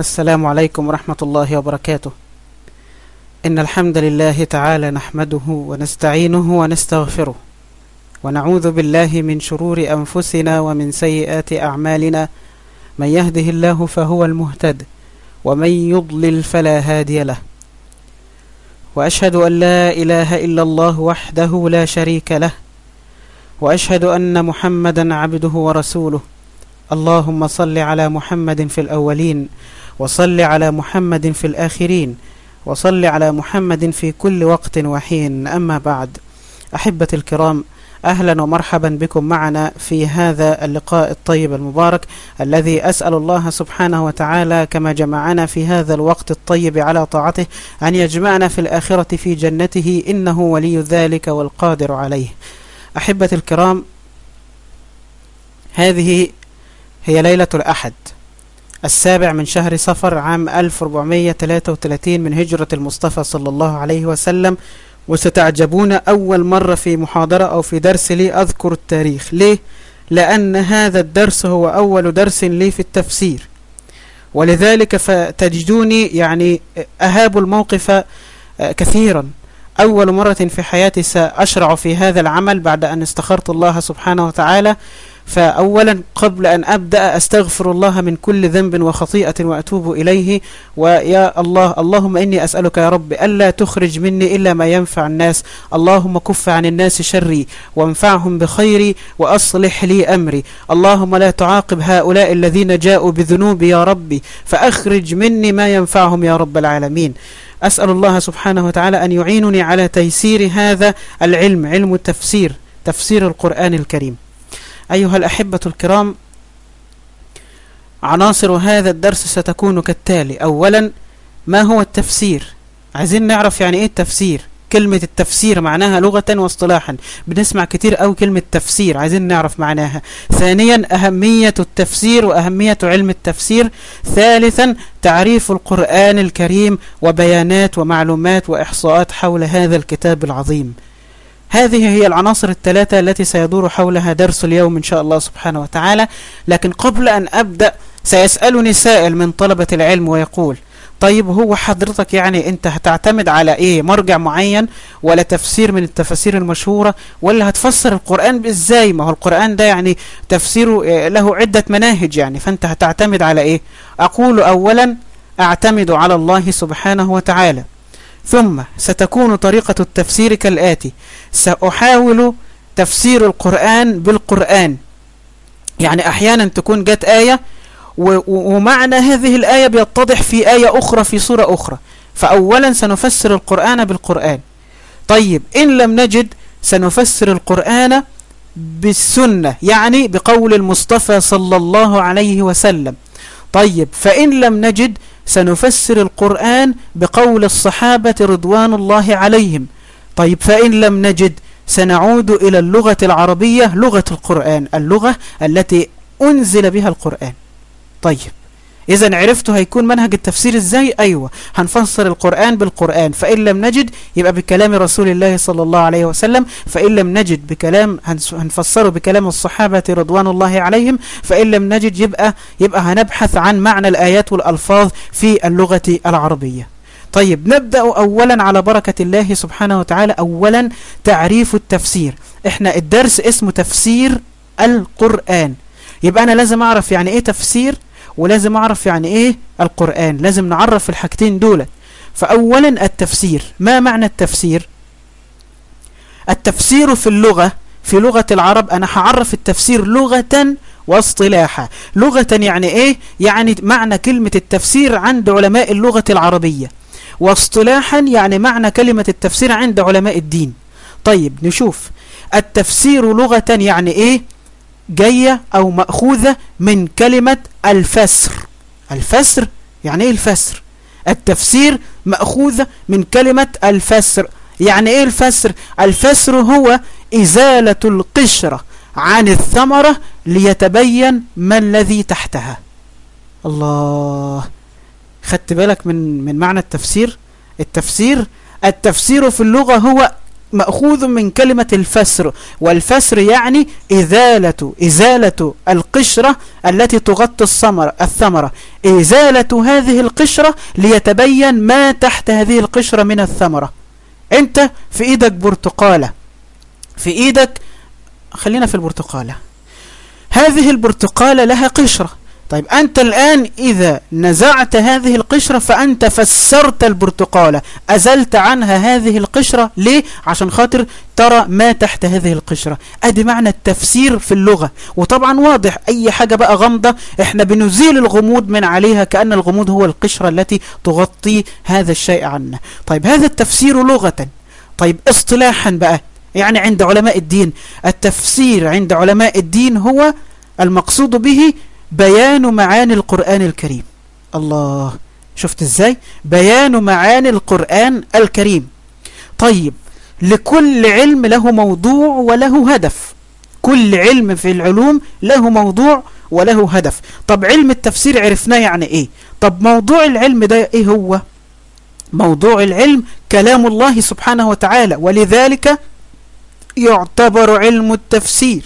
السلام عليكم ورحمة الله وبركاته. إن الحمد لله تعالى نحمده ونستعينه ونستغفره ونعوذ بالله من شرور أنفسنا ومن سيئات أعمالنا. من يهده الله فهو المهتد ومن يضلل فلا هادي له. وأشهد أن لا إله إلا الله وحده لا شريك له. وأشهد أن محمدا عبده ورسوله. اللهم صل على محمد في الأولين وصل على محمد في الآخرين وصل على محمد في كل وقت وحين. أما بعد أحبة الكرام أهلا ومرحبا بكم معنا في هذا اللقاء الطيب المبارك الذي أسأل الله سبحانه وتعالى كما جمعنا في هذا الوقت الطيب على طاعته أن يجمعنا في الآخرة في جنته إنه ولي ذلك والقادر عليه. أحبة الكرام هذه هي ليلة الأحد. السابع من شهر صفر عام 1433 من هجرة المصطفى صلى الله عليه وسلم. وستعجبون أول مرة في محاضرة أو في درس لي أذكر التاريخ. ليه؟ لأن هذا الدرس هو أول درس لي في التفسير. ولذلك فتجدوني يعني أهاب الموقف كثيرا. أول مرة في حياتي سأشرع في هذا العمل بعد أن استخرت الله سبحانه وتعالى. فأولا قبل أن أبدأ أستغفر الله من كل ذنب وخطيئة وأتوب إليه ويا الله اللهم إني أسألك يا رب ألا تخرج مني إلا ما ينفع الناس. اللهم كف عن الناس شري وانفعهم بخيري وأصلح لي أمري. اللهم لا تعاقب هؤلاء الذين جاءوا بذنوبي يا ربي فأخرج مني ما ينفعهم يا رب العالمين. أسأل الله سبحانه وتعالى أن يعينني على تيسير هذا العلم علم التفسير تفسير القرآن الكريم. أيها الأحبة الكرام عناصر هذا الدرس ستكون كالتالي أولا ما هو التفسير؟ عايزين نعرف يعني إيه التفسير؟ كلمة التفسير معناها لغة واصطلاحا. بنسمع كتير أو كلمة تفسير عايزين نعرف معناها. ثانيا أهمية التفسير وأهمية علم التفسير. ثالثا تعريف القرآن الكريم وبيانات ومعلومات وإحصاءات حول هذا الكتاب العظيم. هذه هي العناصر الثلاثة التي سيدور حولها درس اليوم إن شاء الله سبحانه وتعالى. لكن قبل أن أبدأ سيسألني سائل من طلبة العلم ويقول طيب هو حضرتك يعني أنت هتعتمد على إيه؟ مرجع معين ولا تفسير من التفاسير المشهورة؟ ولا هتفسر القرآن إزاي؟ ما هو القرآن ده يعني تفسيره له عدة مناهج يعني فأنت هتعتمد على إيه؟ أقول اولا أعتمد على الله سبحانه وتعالى. ثم ستكون طريقة التفسير كالآتي. سأحاول تفسير القرآن بالقرآن. يعني أحيانا تكون جت آية ومعنى هذه الآية بيتضح في آية أخرى في سورة أخرى. فأولا سنفسر القرآن بالقرآن. طيب إن لم نجد سنفسر القرآن بالسنة يعني بقول المصطفى صلى الله عليه وسلم. طيب فإن لم نجد سنفسر القرآن بقول الصحابة رضوان الله عليهم. طيب فإن لم نجد سنعود إلى اللغة العربية لغة القرآن اللغة التي أنزل بها القرآن. طيب. إذا عرفتوا هيكون منهج التفسير إزاي؟ أيوة. هنفسر القرآن بالقرآن. فإن لم نجد يبقى بكلام رسول الله صلى الله عليه وسلم. فإن لم نجد بكلام هنفسره بكلام الصحابة رضوان الله عليهم. فإن لم نجد يبقى يبقى هنبحث عن معنى الآيات والألفاظ في اللغة العربية. طيب نبدأ أولا على بركة الله سبحانه وتعالى. أولا تعريف التفسير. إحنا الدرس اسمه تفسير القرآن. يبقى أنا لازم أعرف يعني إيه تفسير؟ ولازم أعرف يعني إيه القرآن لازم نعرف الحاجتين دول. فأولا التفسير. ما معنى التفسير؟ التفسير في اللغة في لغة العرب أنا هعرف التفسير لغة واصطلاحا. لغة يعني إيه؟ يعني معنى كلمة التفسير عند علماء اللغة العربية. واصطلاحا يعني معنى كلمة التفسير عند علماء الدين. طيب نشوف. التفسير لغة يعني إيه؟ جاية أو مأخوذة من كلمة الفسر. الفسر يعني إيه الفسر؟ التفسير مأخوذة من كلمة الفسر. يعني إيه الفسر؟ الفسر هو إزالة القشرة عن الثمرة ليتبين ما الذي تحتها. الله. خدت بالك من من معنى التفسير؟ التفسير التفسير في اللغة هو مأخوذ من كلمة الفسر والفسر يعني إزالة إزالة القشرة التي تغطي الثمرة الثمرة. إزالة هذه القشرة ليتبين ما تحت هذه القشرة من الثمرة. أنت في إيدك برتقالة. في إيدك خلينا في البرتقالة. هذه البرتقالة لها قشرة. طيب أنت الآن إذا نزعت هذه القشرة فأنت فسرت البرتقالة. أزلت عنها هذه القشرة ليه؟ عشان خاطر ترى ما تحت هذه القشرة. أدي معنى التفسير في اللغة. وطبعا واضح أي حاجة بقى غامضة إحنا بنزيل الغموض من عليها كأن الغموض هو القشرة التي تغطي هذا الشيء عنا. طيب هذا التفسير لغة. طيب اصطلاحا بقى يعني عند علماء الدين. التفسير عند علماء الدين هو المقصود به بيان معاني القرآن الكريم. الله شفت إزاي؟ بيان معاني القرآن الكريم. طيب لكل علم له موضوع وله هدف. كل علم في العلوم له موضوع وله هدف. طب علم التفسير عرفناه يعني إيه؟ طب موضوع العلم ده إيه هو؟ موضوع العلم كلام الله سبحانه وتعالى ولذلك يعتبر علم التفسير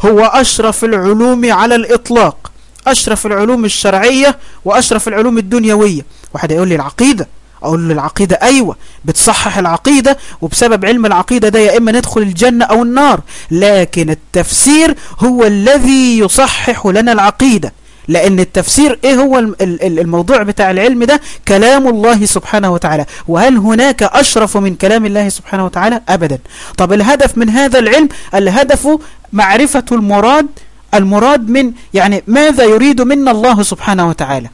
هو أشرف العلوم على الإطلاق. أشرف العلوم الشرعية وأشرف العلوم الدنيوية. واحد يقول لي العقيدة. أقول له العقيدة أيوة بتصحح العقيدة وبسبب علم العقيدة ده يا إما ندخل الجنة أو النار. لكن التفسير هو الذي يصحح لنا العقيدة. لأن التفسير إيه هو الموضوع بتاع العلم ده؟ كلام الله سبحانه وتعالى. وهل هناك أشرف من كلام الله سبحانه وتعالى؟ أبدا. طب الهدف من هذا العلم؟ الهدف معرفة المراد المراد من يعني ماذا يريد منا الله سبحانه وتعالى؟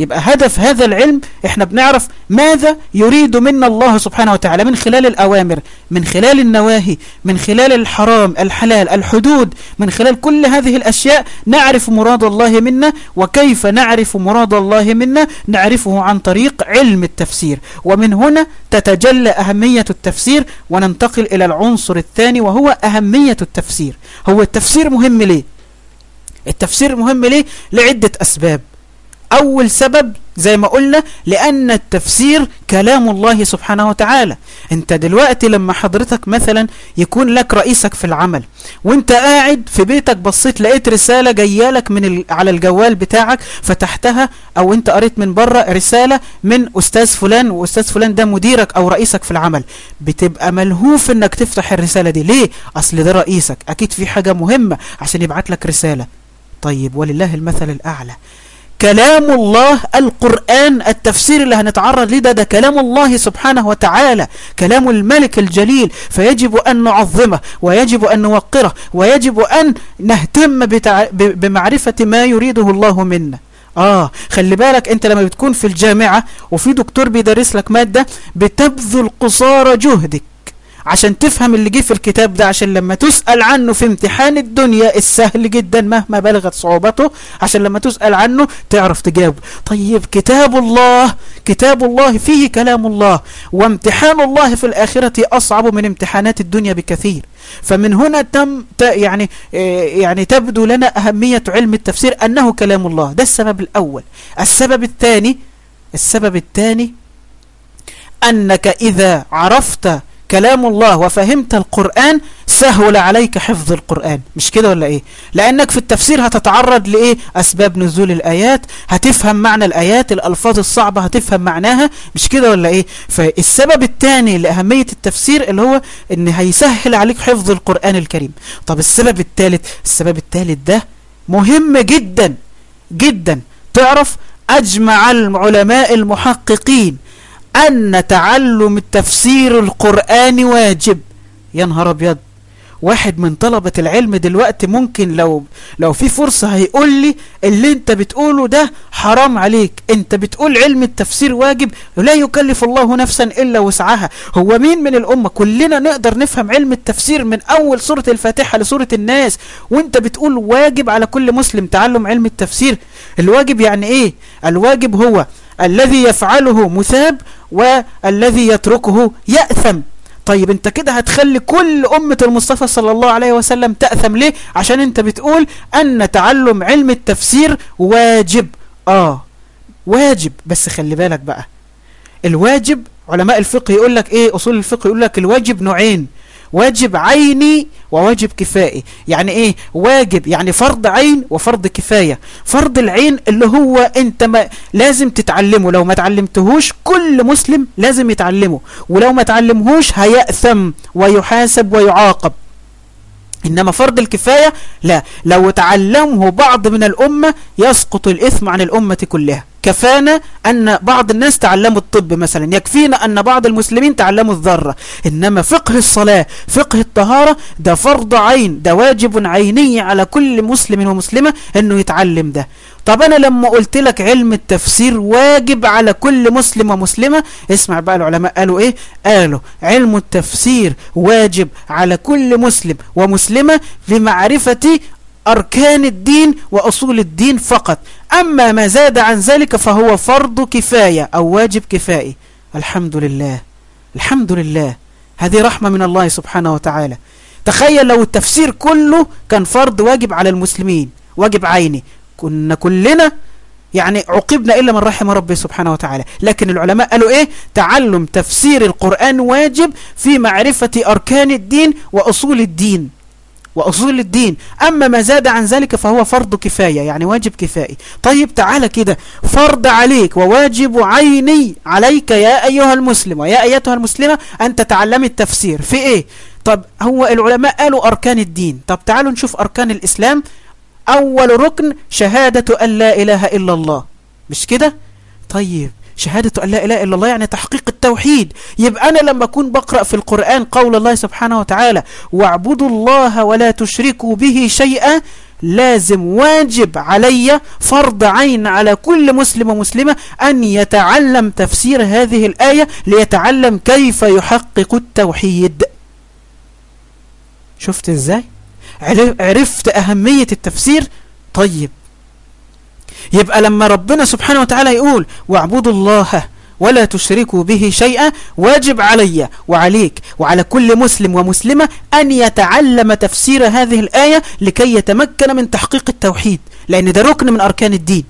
يبقى هدف هذا العلم إحنا بنعرف ماذا يريد منا الله سبحانه وتعالى من خلال الأوامر من خلال النواهي من خلال الحرام الحلال الحدود من خلال كل هذه الأشياء نعرف مراد الله منا وكيف نعرف مراد الله منا نعرفه عن طريق علم التفسير. ومن هنا تتجلى أهمية التفسير وننتقل إلى العنصر الثاني وهو أهمية التفسير. هو التفسير مهم ليه؟ التفسير مهم ليه؟ لعدة أسباب. أول سبب زي ما قلنا لأن التفسير كلام الله سبحانه وتعالى. أنت دلوقتي لما حضرتك مثلا يكون لك رئيسك في العمل وأنت قاعد في بيتك بصيت لقيت رسالة جايالك من ال... على الجوال بتاعك فتحتها أو أنت قريت من بره رسالة من أستاذ فلان وأستاذ فلان ده مديرك أو رئيسك في العمل. بتبقى ملهوف إنك تفتح الرسالة دي. ليه؟ أصل ده رئيسك. أكيد في حاجة مهمة عشان يبعت لك رسالة. طيب ولله المثل الأعلى. كلام الله القرآن التفسير اللي هنتعرض ليه ده ده كلام الله سبحانه وتعالى كلام الملك الجليل فيجب أن نعظمه ويجب أن نوقره ويجب أن نهتم. بمعرفة ما يريده الله منا آه خلي بالك أنت لما بتكون في الجامعة وفي دكتور بيدرس لك مادة بتبذل قصارى جهدك عشان تفهم اللي جه في الكتاب ده عشان لما تسأل عنه في امتحان الدنيا السهل جدا مهما بلغت صعوبته عشان لما تسأل عنه تعرف تجاوب. طيب كتاب الله كتاب الله فيه كلام الله وامتحان الله في الآخرة أصعب من امتحانات الدنيا بكثير. فمن هنا تم يعني يعني تبدو لنا أهمية علم التفسير أنه كلام الله. ده السبب الأول. السبب الثاني السبب الثاني أنك إذا عرفت كلام الله وفهمت القرآن سهل عليك حفظ القرآن. مش كده ولا إيه؟ لأنك في التفسير هتتعرض لإيه؟ أسباب نزول الآيات هتفهم معنى الآيات الألفاظ الصعبة هتفهم معناها. مش كده ولا إيه؟ فالسبب الثاني لأهمية التفسير اللي هو إن هيسهل عليك حفظ القرآن الكريم. طب السبب الثالث السبب الثالث ده مهم جدا جدا. تعرف أجمع العلماء المحققين أن تعلم التفسير القرآن واجب. يا نهار أبيض. واحد من طلبة العلم دلوقتي ممكن لو لو في فرصة هيقول لي اللي انت بتقوله ده حرام عليك. انت بتقول علم التفسير واجب لا يكلف الله نفسا إلا وسعها. هو مين من الأمة؟ كلنا نقدر نفهم علم التفسير من أول سورة الفاتحة لسورة الناس. وانت بتقول واجب على كل مسلم تعلم علم التفسير. الواجب يعني إيه؟ الواجب هو الذي يفعله مثاب والذي يتركه يأثم. طيب انت كده هتخلي كل أمة المصطفى صلى الله عليه وسلم تأثم ليه؟ عشان انت بتقول أن تعلم علم التفسير واجب. آه واجب. بس خلي بالك بقى الواجب علماء الفقه يقول لك إيه؟ أصول الفقه يقول لك الواجب نوعين. واجب عيني وواجب كفائي. يعني إيه؟ واجب يعني فرض عين وفرض كفاية. فرض العين اللي هو أنت ما لازم تتعلمه. لو ما تعلمتهوش كل مسلم لازم يتعلمه. ولو ما تعلمهوش هيأثم ويحاسب ويعاقب. إنما فرض الكفاية لا. لو تعلمه بعض من الأمة يسقط الإثم عن الأمة كلها. كفانا أن بعض الناس تعلموا الطب مثلا يكفينا أن بعض المسلمين تعلموا الذرة. إنما فقه الصلاة فقه الطهارة ده فرض عين ده واجب عيني على كل مسلم ومسلمة أنه يتعلم ده. طب أنا لما قلت لك علم التفسير واجب على كل مسلم ومسلمة اسمع بقى العلماء قالوا إيه؟ قالوا علم التفسير واجب على كل مسلم ومسلمة لمعرفة أركان الدين وأصول الدين فقط. أما ما زاد عن ذلك فهو فرض كفاية أو واجب كفائي. الحمد لله. الحمد لله. هذه رحمة من الله سبحانه وتعالى. تخيل لو التفسير كله كان فرض واجب على المسلمين. واجب عيني. كنا كلنا يعني عقبنا إلا من رحم ربي سبحانه وتعالى. لكن العلماء قالوا إيه؟ تعلم تفسير القرآن واجب في معرفة أركان الدين وأصول الدين. وأصول الدين. أما ما زاد عن ذلك فهو فرض كفاية يعني واجب كفائي. طيب تعالى كده. فرض عليك وواجب عيني عليك يا أيها المسلم ويا أيتها المسلمة أن تتعلم التفسير. في إيه؟ طب هو العلماء قالوا أركان الدين. طب تعالوا نشوف أركان الإسلام. أول ركن شهادة أن لا إله إلا الله. مش كده؟ طيب. شهادة أن لا إله إلا الله يعني تحقيق التوحيد. يبقى أنا لما أكون بقرأ في القرآن قول الله سبحانه وتعالى واعبدوا الله ولا تشركوا به شيئا لازم واجب علي فرض عين على كل مسلم ومسلمة أن يتعلم تفسير هذه الآية ليتعلم كيف يحقق التوحيد. شفت إزاي؟ عرفت أهمية التفسير؟ طيب. يبقى لما ربنا سبحانه وتعالى يقول واعبدوا الله ولا تشركوا به شيئا واجب علي وعليك وعلى كل مسلم ومسلمة أن يتعلم تفسير هذه الآية لكي يتمكن من تحقيق التوحيد لأن ده ركن من أركان الدين.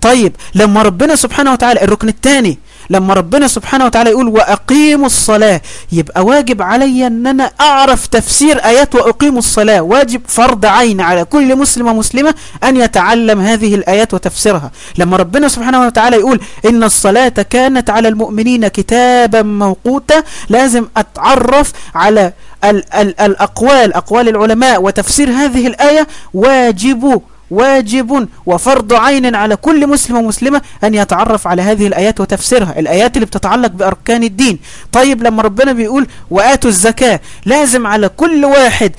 طيب لما ربنا سبحانه وتعالى الركن الثاني لما ربنا سبحانه وتعالى يقول وأقيموا الصلاة يبقى واجب علي أن أنا أعرف تفسير آيات وأقيموا الصلاة. واجب فرض عين على كل مسلم ومسلمة أن يتعلم هذه الآيات وتفسيرها. لما ربنا سبحانه وتعالى يقول إن الصلاة كانت على المؤمنين كتابا موقوتا لازم أتعرف على ال ال الأقوال أقوال العلماء وتفسير هذه الآية. واجب واجب وفرض عين على كل مسلم ومسلمة أن يتعرف على هذه الآيات وتفسيرها. الآيات اللي بتتعلق بأركان الدين. طيب لما ربنا بيقول وآتوا الزكاة لازم على كل واحد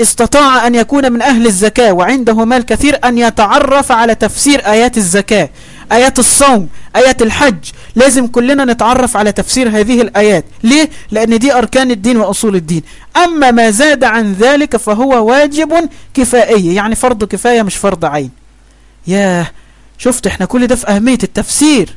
استطاع أن يكون من أهل الزكاة وعنده مال كثير أن يتعرف على تفسير آيات الزكاة آيات الصوم آيات الحج لازم كلنا نتعرف على تفسير هذه الآيات. ليه؟ لأن دي أركان الدين وأصول الدين. أما ما زاد عن ذلك فهو واجب كفائي. يعني فرض كفاية مش فرض عين. ياه شفت إحنا كل ده في أهمية التفسير.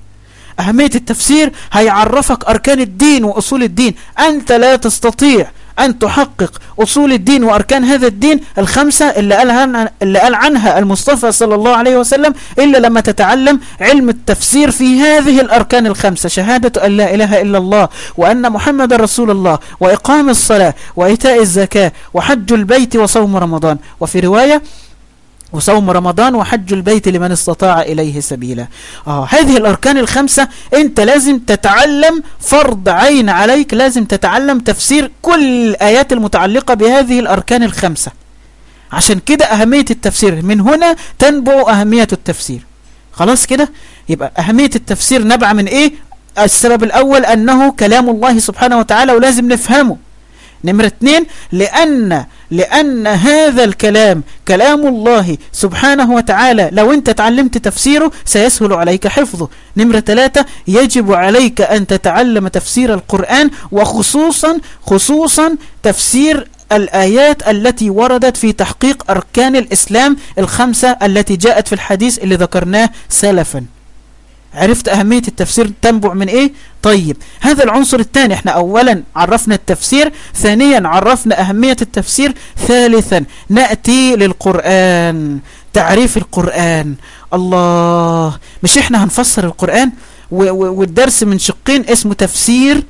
أهمية التفسير هيعرفك أركان الدين وأصول الدين. أنت لا تستطيع أن تحقق أصول الدين وأركان هذا الدين الخمسة اللي قال, اللي قال عنها المصطفى صلى الله عليه وسلم إلا لما تتعلم علم التفسير في هذه الأركان الخمسة شهادة أن لا إله إلا الله وأن محمد رسول الله وإقام الصلاة وإيتاء الزكاة وحج البيت وصوم رمضان. وفي رواية وصوم رمضان وحج البيت لمن استطاع إليه سبيلا. آه هذه الأركان الخمسة أنت لازم تتعلم فرض عين عليك لازم تتعلم تفسير كل الآيات المتعلقة بهذه الأركان الخمسة. عشان كده أهمية التفسير من هنا تنبع أهمية التفسير. خلاص كده؟ يبقى أهمية التفسير نبع من إيه؟ السبب الأول أنه كلام الله سبحانه وتعالى ولازم نفهمه. نمرة اثنين لأن لأن هذا الكلام كلام الله سبحانه وتعالى. لو أنت تعلمت تفسيره سيسهل عليك حفظه. نمرة ثلاثة يجب عليك أن تتعلم تفسير القرآن وخصوصا خصوصا تفسير الآيات التي وردت في تحقيق أركان الإسلام الخمسة التي جاءت في الحديث اللي ذكرناه سلفا. عرفت أهمية التفسير تنبع من إيه؟ طيب هذا العنصر الثاني إحنا أولا عرفنا التفسير ثانيا عرفنا أهمية التفسير ثالثا نأتي للقرآن تعريف القرآن. الله مش إحنا هنفسر القرآن؟ والدرس من شقين اسمه تفسير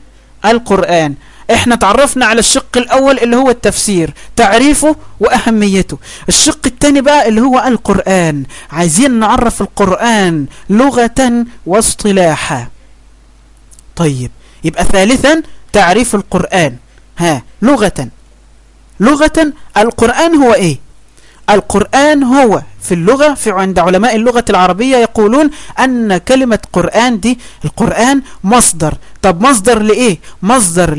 القرآن. إحنا تعرفنا على الشق الأول اللي هو التفسير تعريفه وأهميته. الشق الثاني بقى اللي هو القرآن. عايزين نعرف القرآن لغة واصطلاحا. طيب يبقى ثالثا تعريف القرآن. ها لغة. لغة القرآن هو إيه؟ القرآن هو في اللغة في عند علماء اللغة العربية يقولون أن كلمة قرآن دي القرآن مصدر. طب مصدر لإيه؟ مصدر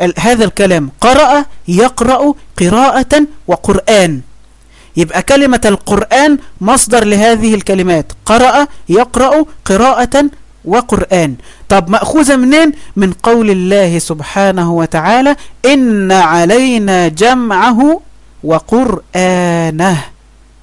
لهذا الكلام. قرأ يقرأ قراءة وقرآن. يبقى كلمة القرآن مصدر لهذه الكلمات. قرأ يقرأ قراءة وقرآن. طب مأخوذة منين؟ من قول الله سبحانه وتعالى إن علينا جمعه وقرآنه.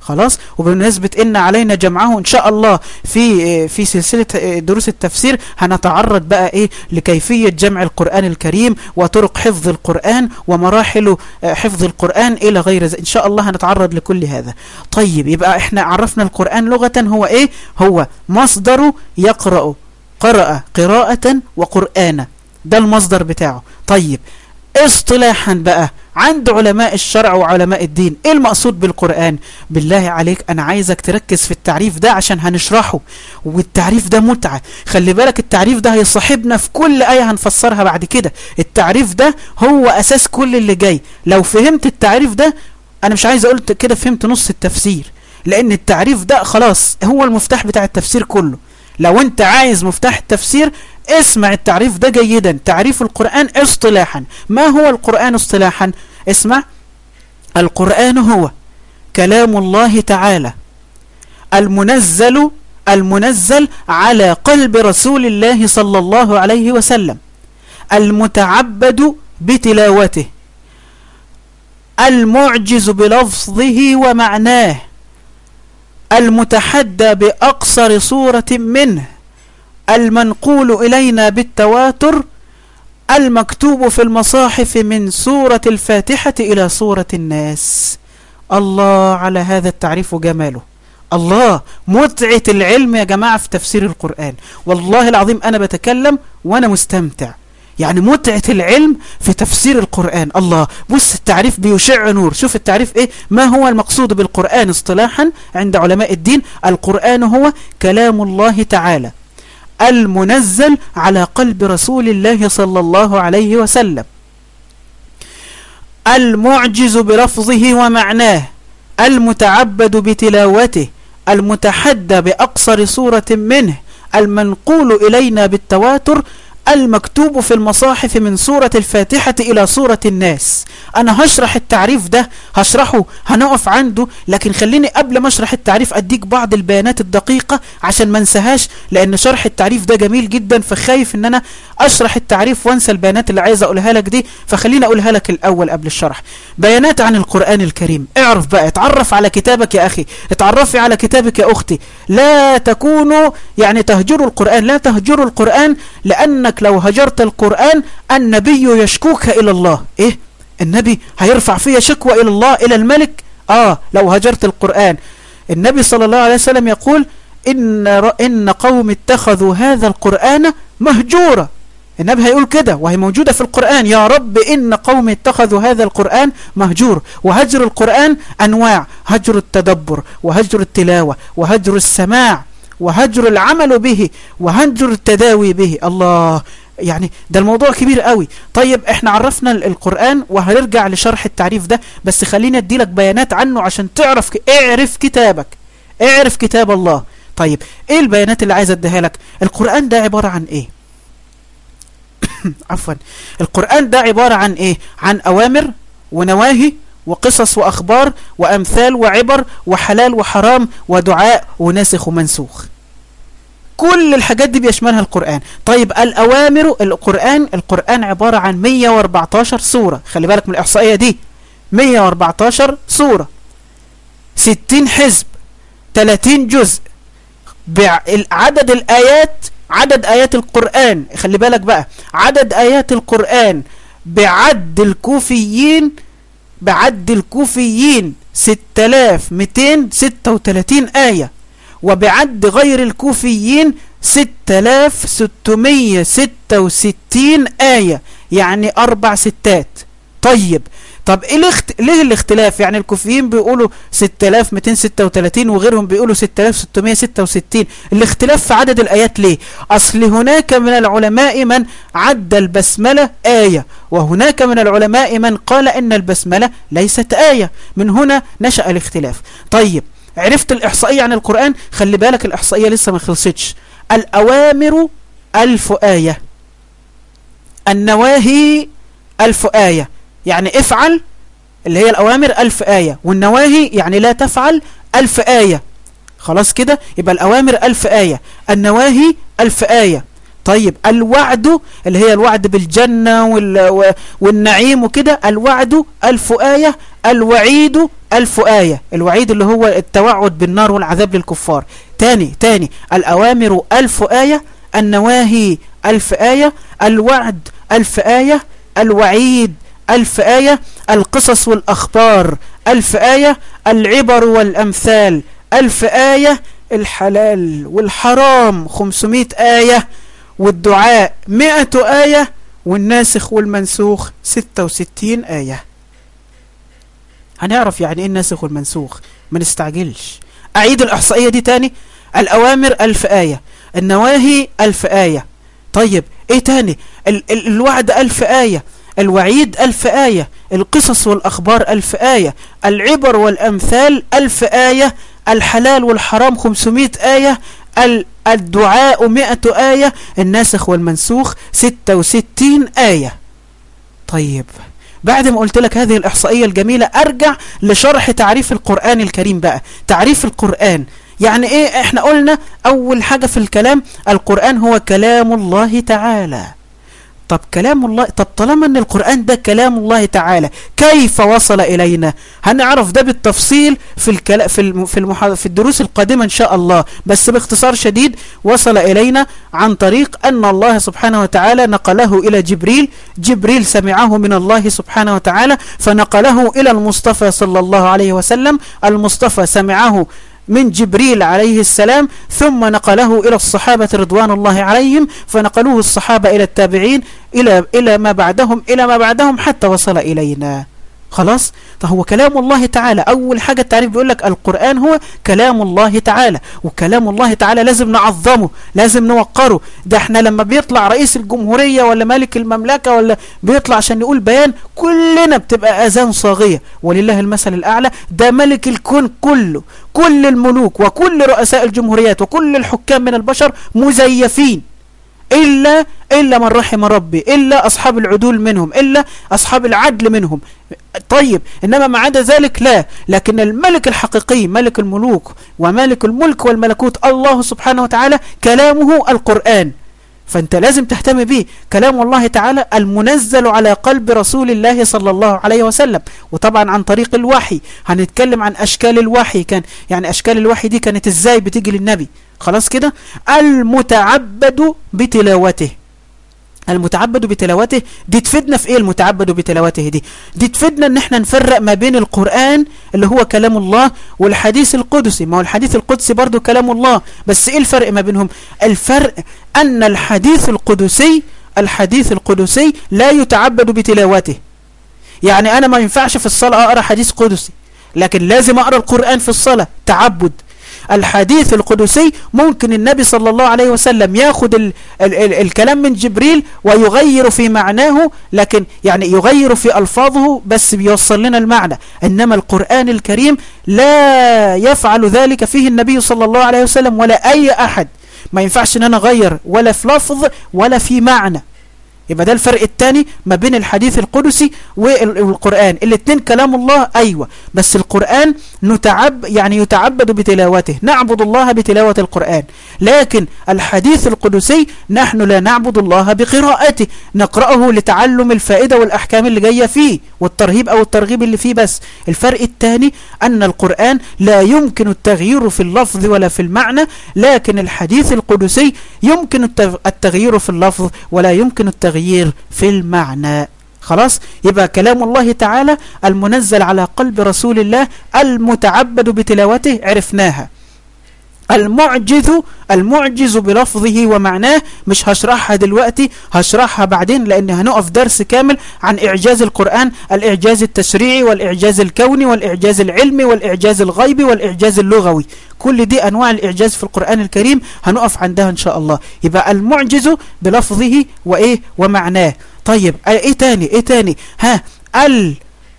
خلاص. وبمناسبة إن علينا جمعه إن شاء الله في في سلسلة دروس التفسير هنتعرض بقى إيه لكيفية جمع القرآن الكريم وطرق حفظ القرآن ومراحل حفظ القرآن إلى غير ذلك. إن شاء الله هنتعرض لكل هذا. طيب يبقى إحنا عرفنا القرآن لغة هو إيه؟ هو مصدر يقرأ قرأ قراءة وقرآن. ده المصدر بتاعه. طيب اصطلاحا بقى عند علماء الشرع وعلماء الدين. إيه المقصود بالقرآن؟ بالله عليك أنا عايزك تركز في التعريف ده عشان هنشرحه. والتعريف ده متعة. خلي بالك التعريف ده هيصاحبنا في كل آية هنفسرها بعد كده. التعريف ده هو أساس كل اللي جاي. لو فهمت التعريف ده أنا مش عايز أقول كده فهمت نص التفسير. لأن التعريف ده خلاص هو المفتاح بتاع التفسير كله. لو أنت عايز مفتاح التفسير اسمع التعريف ده جيدا. تعريف القرآن اصطلاحا. ما هو القرآن اصطلاحا؟ اسمع. القرآن هو كلام الله تعالى. المنزل المنزل على قلب رسول الله صلى الله عليه وسلم. المتعبد بتلاوته. المعجز بلفظه ومعناه. المتحدى بأقصر صورة منه. المنقول إلينا بالتواتر المكتوب في المصاحف من سورة الفاتحة إلى سورة الناس. الله على هذا التعريف وجماله الله متعة العلم يا جماعة في تفسير القرآن. والله العظيم أنا بتكلم وأنا مستمتع. يعني متعة العلم في تفسير القرآن. الله بص التعريف بيشع نور. شوف التعريف إيه؟ ما هو المقصود بالقرآن اصطلاحا عند علماء الدين؟ القرآن هو كلام الله تعالى. المنزل على قلب رسول الله صلى الله عليه وسلم. المعجز بلفظه ومعناه المتعبد بتلاوته المتحدى بأقصر صورة منه المنقول إلينا بالتواتر المكتوب في المصاحف من سورة الفاتحة إلى سورة الناس. أنا هشرح التعريف ده هشرحه هنقف عنده لكن خليني قبل ما أشرح التعريف أديك بعض البيانات الدقيقة عشان ما انساهاش لأن شرح التعريف ده جميل جدا فخايف إن أنا أشرح التعريف وأنسى البيانات اللي عايز أقولها لك دي فخليني أقولها لك الأول قبل الشرح. بيانات عن القرآن الكريم. اعرف بقى اتعرف على كتابك يا أخي اتعرفي على كتابك يا أختي. لا تكونوا يعني تهجروا القرآن لا تهجروا القرآن لأنك لو هجرت القرآن النبي يشكوك إلى الله. إيه؟ النبي هيرفع فيها شكوى إلى الله إلى الملك؟ آه لو هجرت القرآن. النبي صلى الله عليه وسلم يقول إن, إن قوم اتخذوا هذا القرآن مهجورا. النبي هيقول كده وهي موجودة في القرآن. يا رب إن قوم اتخذوا هذا القرآن مهجور. وهجر القرآن أنواع هجر التدبر وهجر التلاوة وهجر السماع. وهجر العمل به وهجر التداوي به. الله يعني ده الموضوع كبير قوي. طيب إحنا عرفنا القرآن وهنرجع لشرح التعريف ده بس خلينا أديلك بيانات عنه عشان تعرف اعرف كتابك. اعرف كتاب الله. طيب إيه البيانات اللي عايز أديها لك؟ القرآن ده عبارة عن إيه؟ عفوا. القرآن ده عبارة عن إيه؟ عن أوامر ونواهي وقصص وأخبار وأمثال وعبر وحلال وحرام ودعاء وناسخ ومنسوخ. كل الحاجات دي بيشملها القرآن. طيب الأوامر القرآن القرآن عبارة عن 114 سورة. خلي بالك من الإحصائية دي. 114 سورة. 60 حزب. 30 جزء. عدد الآيات عدد آيات القرآن. خلي بالك بقى. عدد آيات القرآن بعد الكوفيين بعد الكوفيين 6236 آية وبعد غير الكوفيين 6666 آية يعني أربع ستات. طيب طب إيه الاخت... ليه الاختلاف؟ يعني الكوفيين بيقولوا 6236 وغيرهم بيقولوا 6666 الاختلاف في عدد الآيات ليه؟ أصل هناك من العلماء من عد البسملة آية وهناك من العلماء من قال إن البسملة ليست آية. من هنا نشأ الاختلاف. طيب عرفت الإحصائية عن القرآن؟ خلي بالك الإحصائية لسه ما خلصتش. الأوامر ألف آية. النواهي ألف آية. يعني افعل اللي هي الأوامر ألف آية والنواهي يعني لا تفعل ألف آية. خلاص كده؟ يبقى الأوامر ألف آية النواهي ألف آية. طيب الوعد اللي هي الوعد بالجنة وال... والنعيم وكده الوعد ألف آية الوعيد ألف آية. الوعيد اللي هو التوعد بالنار والعذاب للكفار. تاني تاني الأوامر ألف آية النواهي ألف آية الوعد ألف آية الوعيد ألف آية القصص والأخبار. ألف آية العبر والأمثال. ألف آية الحلال والحرام. خمسمائة آية والدعاء. مئة آية والناسخ والمنسوخ. ستة وستين آية. هنعرف يعني إيه الناسخ والمنسوخ؟ ما نستعجلش. أعيد الإحصائية دي تاني. الأوامر ألف آية. النواهي ألف آية. طيب إيه تاني؟ ال ال الوعد ألف آية. الوعيد ألف آية القصص والأخبار ألف آية العبر والأمثال ألف آية الحلال والحرام خمسمائة آية الدعاء مئة آية الناسخ والمنسوخ ستة وستين آية. طيب بعد ما قلت لك هذه الإحصائية الجميلة أرجع لشرح تعريف القرآن الكريم بقى. تعريف القرآن يعني إيه؟ إحنا قلنا أول حاجة في الكلام القرآن هو كلام الله تعالى. طب كلام الله طب طالما إن القرآن ده كلام الله تعالى كيف وصل إلينا هنعرف ده بالتفصيل في الكلا في. في. في الدروس القادمة إن شاء الله بس باختصار شديد وصل إلينا عن طريق أن الله سبحانه وتعالى نقله إلى جبريل جبريل سمعه من الله سبحانه وتعالى فنقله إلى المصطفى صلى الله عليه وسلم المصطفى سمعه من جبريل عليه السلام ثم نقله إلى الصحابة رضوان الله عليهم فنقلوه الصحابة إلى التابعين إلى, إلى ما بعدهم إلى ما بعدهم حتى وصل إلينا. خلاص؟ فهو كلام الله تعالى. أول حاجة التعريف بيقول لك القرآن هو كلام الله تعالى وكلام الله تعالى لازم نعظمه لازم نوقره. ده إحنا لما بيطلع رئيس الجمهورية ولا مالك المملكة ولا بيطلع عشان يقول بيان كلنا بتبقى أذان صاغية. ولله المثل الأعلى ده ملك الكون كله كل الملوك وكل رؤساء الجمهوريات وكل الحكام من البشر مزيفين. إلا إلا من رحم ربي إلا أصحاب العدول منهم إلا أصحاب العدل منهم. طيب إنما ما عدا ذلك لا لكن الملك الحقيقي ملك الملوك ومالك الملك والملكوت الله سبحانه وتعالى كلامه القرآن. فأنت لازم تهتم به كلام الله تعالى المنزل على قلب رسول الله صلى الله عليه وسلم. وطبعا عن طريق الوحي. هنتكلم عن أشكال الوحي. كان يعني أشكال الوحي دي كانت إزاي بتيجي للنبي؟ خلاص كده؟ المتعبد بتلاوته. المتعبد بتلاوته دي تفيدنا في إيه المتعبد بتلاوته دي؟ دي تفيدنا إن إحنا نفرق ما بين القرآن اللي هو كلام الله والحديث القدسي. ما هو الحديث القدسي برضو كلام الله بس إيه الفرق ما بينهم؟ الفرق أن الحديث القدسي الحديث القدسي لا يتعبد بتلاوته. يعني أنا ما ينفعش في الصلاة أقرأ حديث قدسي لكن لازم أقرأ القرآن في الصلاة. تعبد. الحديث القدسي ممكن النبي صلى الله عليه وسلم ياخد ال ال ال الكلام من جبريل ويغير في معناه لكن يعني يغير في ألفاظه بس بيوصل لنا المعنى. إنما القرآن الكريم لا يفعل ذلك فيه النبي صلى الله عليه وسلم ولا أي أحد. ما ينفعش إن أنا أغير ولا في لفظ ولا في معنى. يبقى ده الفرق الثاني ما بين الحديث القدسي والقرآن. الاثنين كلام الله أيوة. بس القرآن نتعب يعني يتعبد بتلاوته. نعبد الله بتلاوة القرآن. لكن الحديث القدسي نحن لا نعبد الله بقراءته. نقرأه لتعلم الفائدة والأحكام اللي جاية فيه. والترهيب أو الترغيب اللي فيه بس. الفرق الثاني أن القرآن لا يمكن التغيير في اللفظ ولا في المعنى لكن الحديث القدسي يمكن التغيير في اللفظ ولا يمكن التغيير في المعنى. خلاص؟ يبقى كلام الله تعالى المنزل على قلب رسول الله المتعبد بتلاوته عرفناها. المعجز المعجز بلفظه ومعناه مش هشرحها دلوقتي هشرحها بعدين لأن هنقف درس كامل عن إعجاز القرآن الإعجاز التشريعي والإعجاز الكوني والإعجاز العلمي والإعجاز الغيبي والإعجاز اللغوي. كل دي أنواع الإعجاز في القرآن الكريم هنقف عندها إن شاء الله. يبقى المعجز بلفظه وإيه؟ ومعناه. طيب إيه تاني؟ إيه تاني؟ ها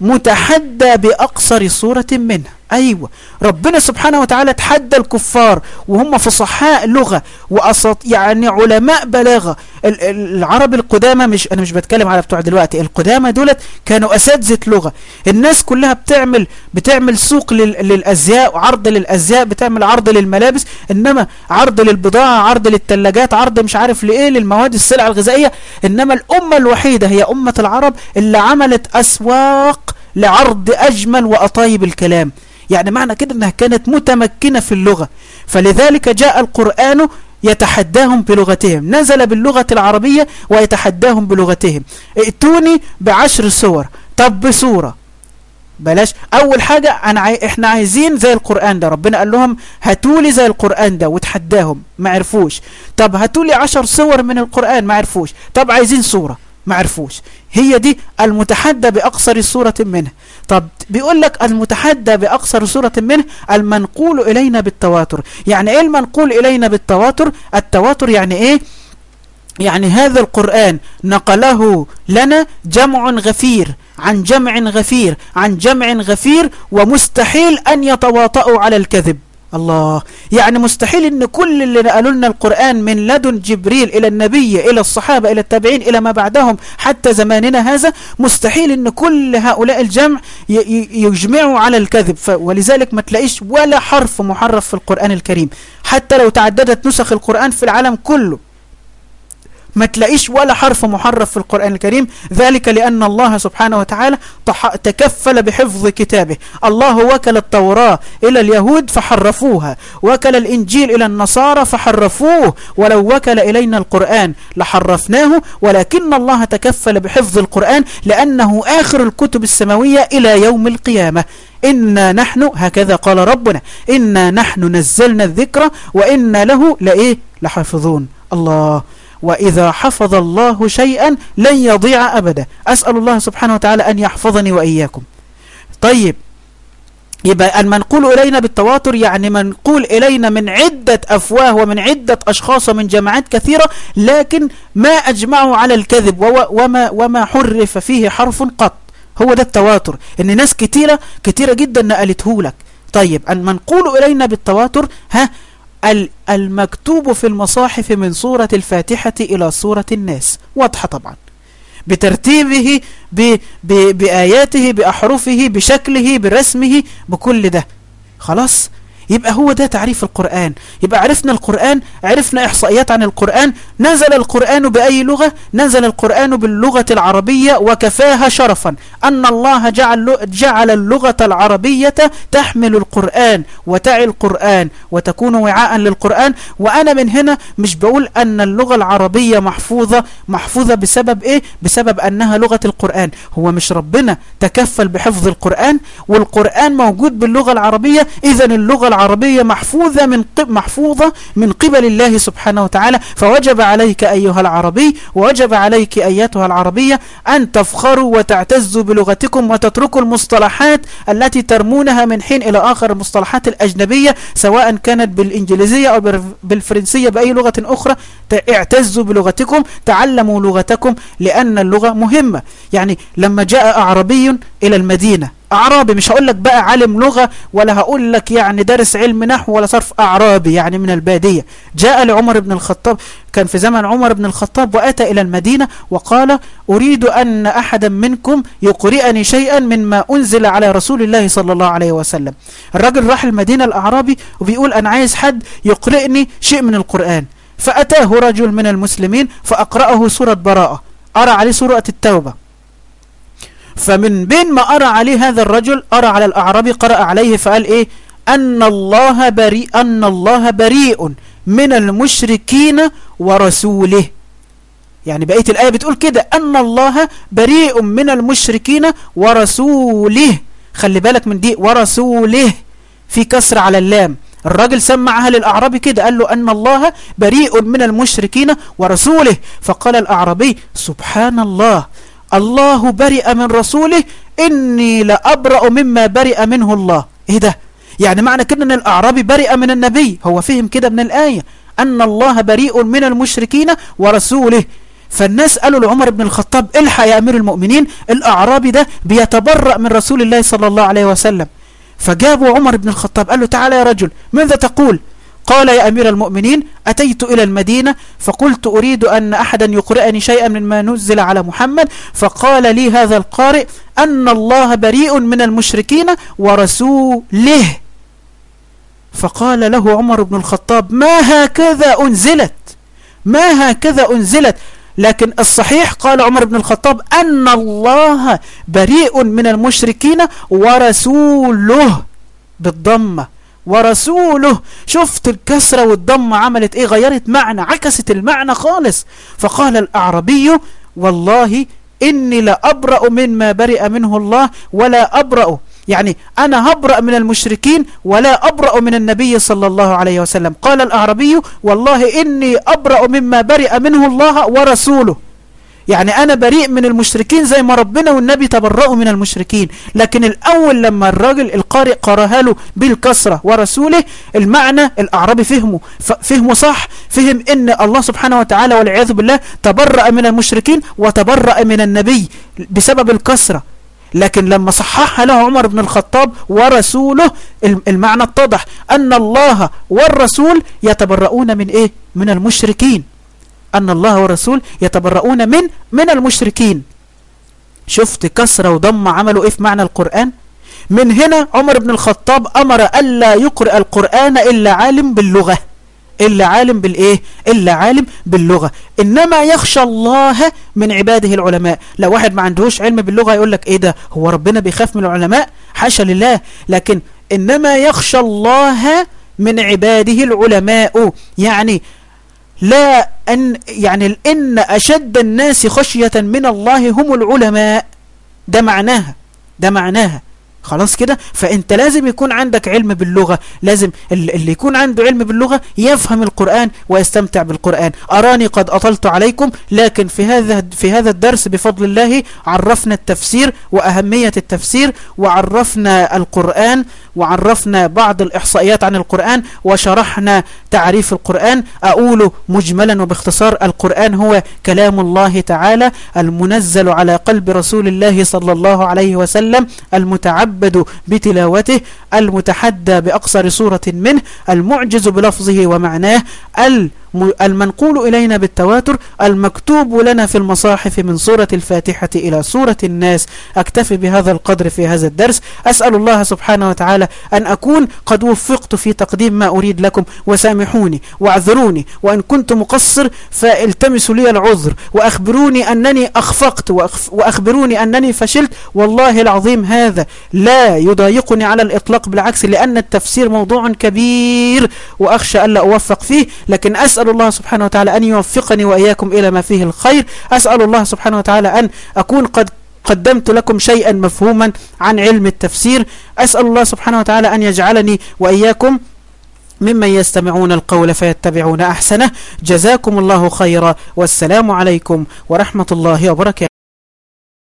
المتحدى بأقصر صورة منه أيوة. ربنا سبحانه وتعالى تحدى الكفار وهم فصحاء لغة وأساط يعني علماء بلاغة. العرب القدامى مش أنا مش بتكلم على بتوع دلوقتي القدامى دولت كانوا أساتذة لغة. الناس كلها بتعمل بتعمل سوق للأزياء وعرض للأزياء بتعمل عرض للملابس إنما عرض للبضاعة عرض للثلاجات عرض مش عارف لإيه للمواد السلع الغذائية. إنما الأمة الوحيدة هي أمة العرب اللي عملت أسواق لعرض أجمل وأطايب الكلام. يعني معنى كده إنها كانت متمكنة في اللغة. فلذلك جاء القرآن يتحداهم بلغتهم. نزل باللغة العربية ويتحداهم بلغتهم. ائتوني بعشر سور. طب بسورة. بلاش. أول حاجة أنا عاي... إحنا عايزين زي القرآن ده. ربنا قال لهم هاتولي زي القرآن ده. وتحداهم. ما عرفوش. طب هاتولي عشر صور من القرآن. ما عرفوش. طب عايزين سورة. ما عرفوش. هي دي المتحدى بأقصر صورة منه. طب بيقول لك المتحدى بأقصر صورة منه المنقول إلينا بالتواتر. يعني إيه المنقول إلينا بالتواتر؟ التواتر يعني إيه؟ يعني هذا القرآن نقله لنا جمع غفير عن جمع غفير عن جمع غفير ومستحيل أن يتواطؤوا على الكذب. الله. يعني مستحيل إن كل اللي نقلوا لنا القرآن من لدن جبريل إلى النبي إلى الصحابة إلى التابعين إلى ما بعدهم حتى زماننا هذا مستحيل إن كل هؤلاء الجمع يجمعوا على الكذب. ولذلك ما تلاقيش ولا حرف محرف في القرآن الكريم. حتى لو تعددت نسخ القرآن في العالم كله. ما تلاقيش ولا حرف محرف في القرآن الكريم. ذلك لأن الله سبحانه وتعالى تكفل بحفظ كتابه. الله وكل التوراة إلى اليهود فحرفوها. وكل الإنجيل إلى النصارى فحرفوه. ولو وكل إلينا القرآن لحرفناه. ولكن الله تكفل بحفظ القرآن لأنه آخر الكتب السماوية إلى يوم القيامة. إنا نحن هكذا قال ربنا إنا نحن نزلنا الذكر وإنا له لإيه؟ لحافظون. الله. وإذا حفظ الله شيئا لن يضيع أبدا. أسأل الله سبحانه وتعالى أن يحفظني وإياكم. طيب يبقى المنقول إلينا بالتواتر يعني منقول إلينا من عدة أفواه ومن عدة أشخاص ومن جماعات كثيرة لكن ما أجمعوا على الكذب وما, وما حرف فيه حرف قط. هو ده التواتر. إن ناس كثيرة كثيرة جدا نقلته لك. طيب المنقول إلينا بالتواتر ها المكتوب في المصاحف من سورة الفاتحة إلى سورة الناس. واضحة طبعا. بترتيبه ب ب بآياته بأحرفه بشكله برسمه بكل ده. خلاص؟ يبقى هو ده تعريف القرآن. يبقى عرفنا القرآن عرفنا إحصائيات عن القرآن نزل القرآن بأي لغة؟ نزل القرآن باللغة العربية وكفاها شرفا. أن الله جعل, جعل اللغة العربية تحمل القرآن وتعي القرآن وتكون وعاء للقرآن. وأنا من هنا مش بقول أن اللغة العربية محفوظة. محفوظة بسبب إيه؟ بسبب أنها لغة القرآن. هو مش ربنا تكفل بحفظ القرآن؟ والقرآن موجود باللغة العربية. إذا اللغة العربية محفوظة من محفوظة من قبل الله سبحانه وتعالى. فوجب عليك أيها العربي ووجب عليك أيتها العربية أن تفخروا وتعتزوا بلغتكم وتتركوا المصطلحات التي ترمونها من حين إلى آخر المصطلحات الأجنبية سواء كانت بالإنجليزية أو بالفرنسية بأي لغة أخرى اعتزوا بلغتكم تعلموا لغتكم لأن اللغة مهمة. يعني لما جاء أعربي إلى المدينة أعرابي مش هقول لك بقى عالم لغة ولا هقول لك يعني دارس علم نحو ولا صرف أعرابي يعني من البادية. جاء لعمر بن الخطاب كان في زمن عمر بن الخطاب وأتى إلى المدينة وقال أريد أن أحدا منكم يقرئني شيئا مما أنزل على رسول الله صلى الله عليه وسلم. الرجل راح المدينة الأعرابي وبيقول أنا عايز حد يقرئني شيء من القرآن. فأتاه رجل من المسلمين فأقرأه سورة براءة. أرى عليه سورة التوبة. فمن بين ما أرى عليه هذا الرجل أرى على الأعرابي قرأ عليه فقال إيه؟ أن الله بريء أن الله بريء من المشركين ورسوله. يعني بقية الآية بتقول كده أن الله بريء من المشركين ورسوله. خلي بالك من دي ورسوله. في كسر على اللام. الراجل سمعها للأعرابي كده قال له أن الله بريء من المشركين ورسوله. فقال الأعرابي سبحان الله الله برئ من رسوله إني لأبرأ مما برئ منه الله. إيه ده؟ يعني معنى كده أن الأعرابي برئ من النبي. هو فهم كده من الآية. أن الله بريء من المشركين ورسوله. فالناس قالوا لعمر بن الخطاب الحق يا أمير المؤمنين؟ الأعرابي ده بيتبرأ من رسول الله صلى الله عليه وسلم. فجابوا عمر بن الخطاب قال له تعالى يا رجل ماذا تقول؟ قال يا أمير المؤمنين أتيت إلى المدينة فقلت أريد أن أحدا يقرأني شيئا مما نزل على محمد فقال لي هذا القارئ أن الله بريء من المشركين ورسوله. فقال له عمر بن الخطاب ما هكذا أنزلت؟ ما هكذا أنزلت؟ لكن الصحيح قال عمر بن الخطاب أن الله بريء من المشركين ورسوله بالضمة. ورسوله. شفت الكسرة والضمة عملت إيه؟ غيرت معنى عكست المعنى خالص. فقال الأعربي والله إني لأبرأ مما برئ منه الله ولا أبرأ. يعني أنا هبرأ من المشركين ولا أبرأ من النبي صلى الله عليه وسلم. قال الأعربي والله إني أبرأ مما برئ منه الله ورسوله. يعني أنا بريء من المشركين زي ما ربنا والنبي تبرأوا من المشركين. لكن الأول لما الراجل القارئ قرأها له بالكسرة ورسوله المعنى الأعرابي فهمه. فهمه صح فهم إن الله سبحانه وتعالى والعياذ بالله تبرأ من المشركين وتبرأ من النبي بسبب الكسرة. لكن لما صححها له عمر بن الخطاب ورسوله المعنى اتضح. أن الله والرسول يتبرؤون من إيه؟ من المشركين. أن الله والرسول يتبرؤون من من المشركين. شفت كسرة وضم عملوا إيه في معنى القرآن؟ من هنا عمر بن الخطاب أمر ألا يقرأ القرآن إلا عالم باللغة. إلا عالم بالإيه؟ إلا عالم باللغة. إنما يخشى الله من عباده العلماء. لو واحد ما عندهوش علم باللغة يقول لك إيه ده؟ هو ربنا بيخاف من العلماء؟ حاشا لله. لكن إنما يخشى الله من عباده العلماء. يعني لا أن يعني إن أشد الناس خشية من الله هم العلماء. ده معناها ده معناها. خلاص كده؟ فأنت لازم يكون عندك علم باللغة. لازم اللي يكون عنده علم باللغة يفهم القرآن ويستمتع بالقرآن. أراني قد أطلت عليكم لكن في هذا في هذا الدرس بفضل الله عرفنا التفسير وأهمية التفسير وعرفنا القرآن وعرفنا بعض الإحصائيات عن القرآن وشرحنا تعريف القرآن. أقول مجملا وباختصار القرآن هو كلام الله تعالى المنزل على قلب رسول الله صلى الله عليه وسلم المتعبد بتلاوته المتحدى بأقصر صورة منه المعجز بلفظه ومعناه المنقول إلينا بالتواتر المكتوب لنا في المصاحف من سورة الفاتحة إلى سورة الناس. أكتفي بهذا القدر في هذا الدرس. أسأل الله سبحانه وتعالى أن أكون قد وفقت في تقديم ما أريد لكم. وسامحوني واعذروني. وإن كنت مقصر فالتمسوا لي العذر. وأخبروني أنني أخفقت وأخبروني أنني فشلت. والله العظيم هذا لا يضايقني على الإطلاق بالعكس لأن التفسير موضوع كبير. وأخشى ألا أوفق فيه. لكن أسأل الله سبحانه وتعالى أن يوفقني وإياكم إلى ما فيه الخير. أسأل الله سبحانه وتعالى أن أكون قد قدمت لكم شيئا مفهوما عن علم التفسير. أسأل الله سبحانه وتعالى أن يجعلني وإياكم ممن يستمعون القول فيتبعون أحسنه. جزاكم الله خيرا. والسلام عليكم ورحمة الله وبركاته.